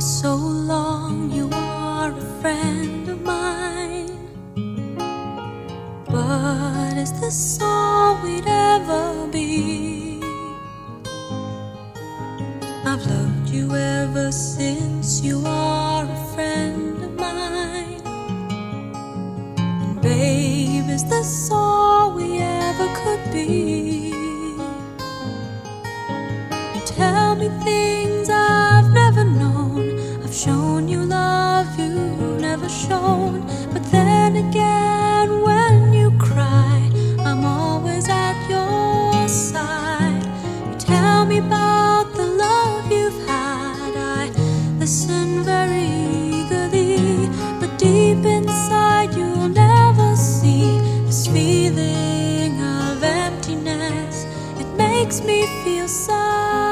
so long you are a friend of mine. But is this all we'd ever be? I've loved you ever since you are a friend of mine. And babe, is this all we ever could be? You tell me things I I've shown you love you've never shown. But then again, when you cry, I'm always at your side. You tell me about the love you've had. I listen very eagerly, but deep inside, you'll never see this feeling of emptiness. It makes me feel sad,